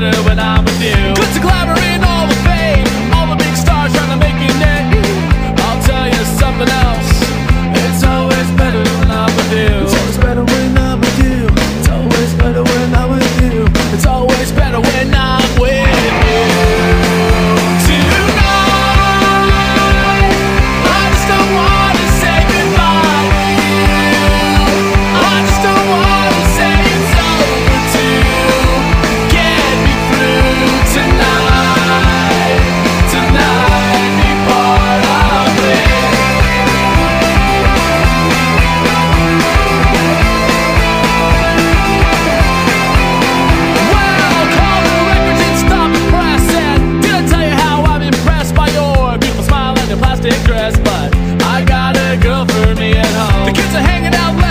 better when I'm with you. It's a collaboration. hanging out